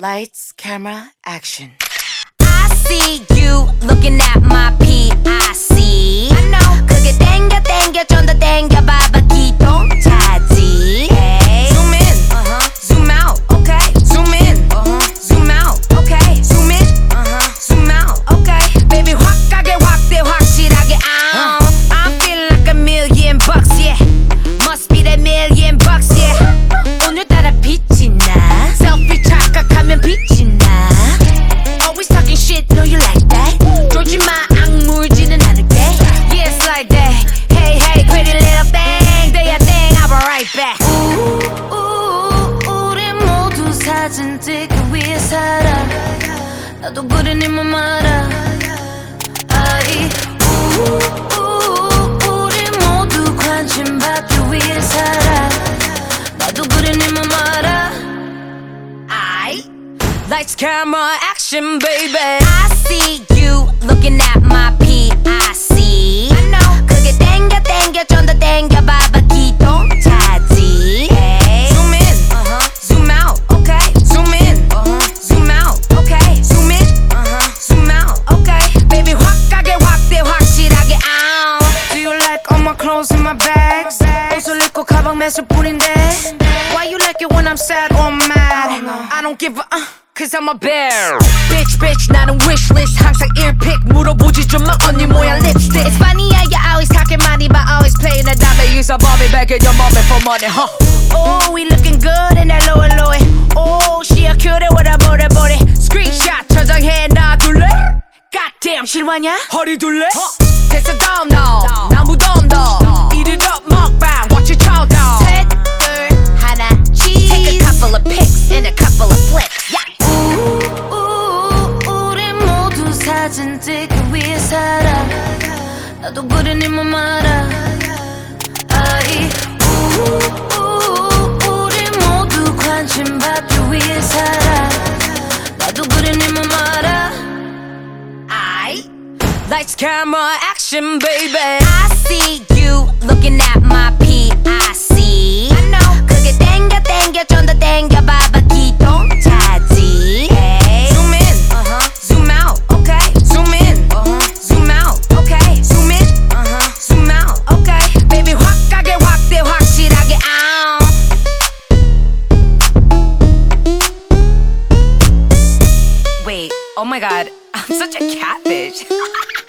Lights, camera, action. I see you looking at 사진 찍기 위해 살아. 나도 그래 네맘 알아. 아이, 우, 우리 모두 관심 받기 위해 살아. 나도 그래 네맘 알아. I Lights, camera, action, baby. I see 가방 매술 뿐인데. Why you like it when I'm sad or mad? I don't give a uh, cause I'm a bear. Bitch, bitch, 나는 wishlist. 항상 earpick 물어보지 좀마 언니 모양 lipstick. It's funny how you always talking money, but always playing the dumb. They use a Bobby back in your mommy for money, huh? Oh, we looking good in that low and low. Oh, she a cutie with a booty booty. Screenshot 저장해 놔둘래? Goddamn 실화냐? 허리 둘래? 됐어 다음 너 나무덤 너 살아. 나도 그래 네맘 알아. 아이, 우, 우리 모두 관심 받기 위해 살아. 나도 그래 네맘 알아. I Lights camera action baby Wait, oh my god, I'm such a catfish.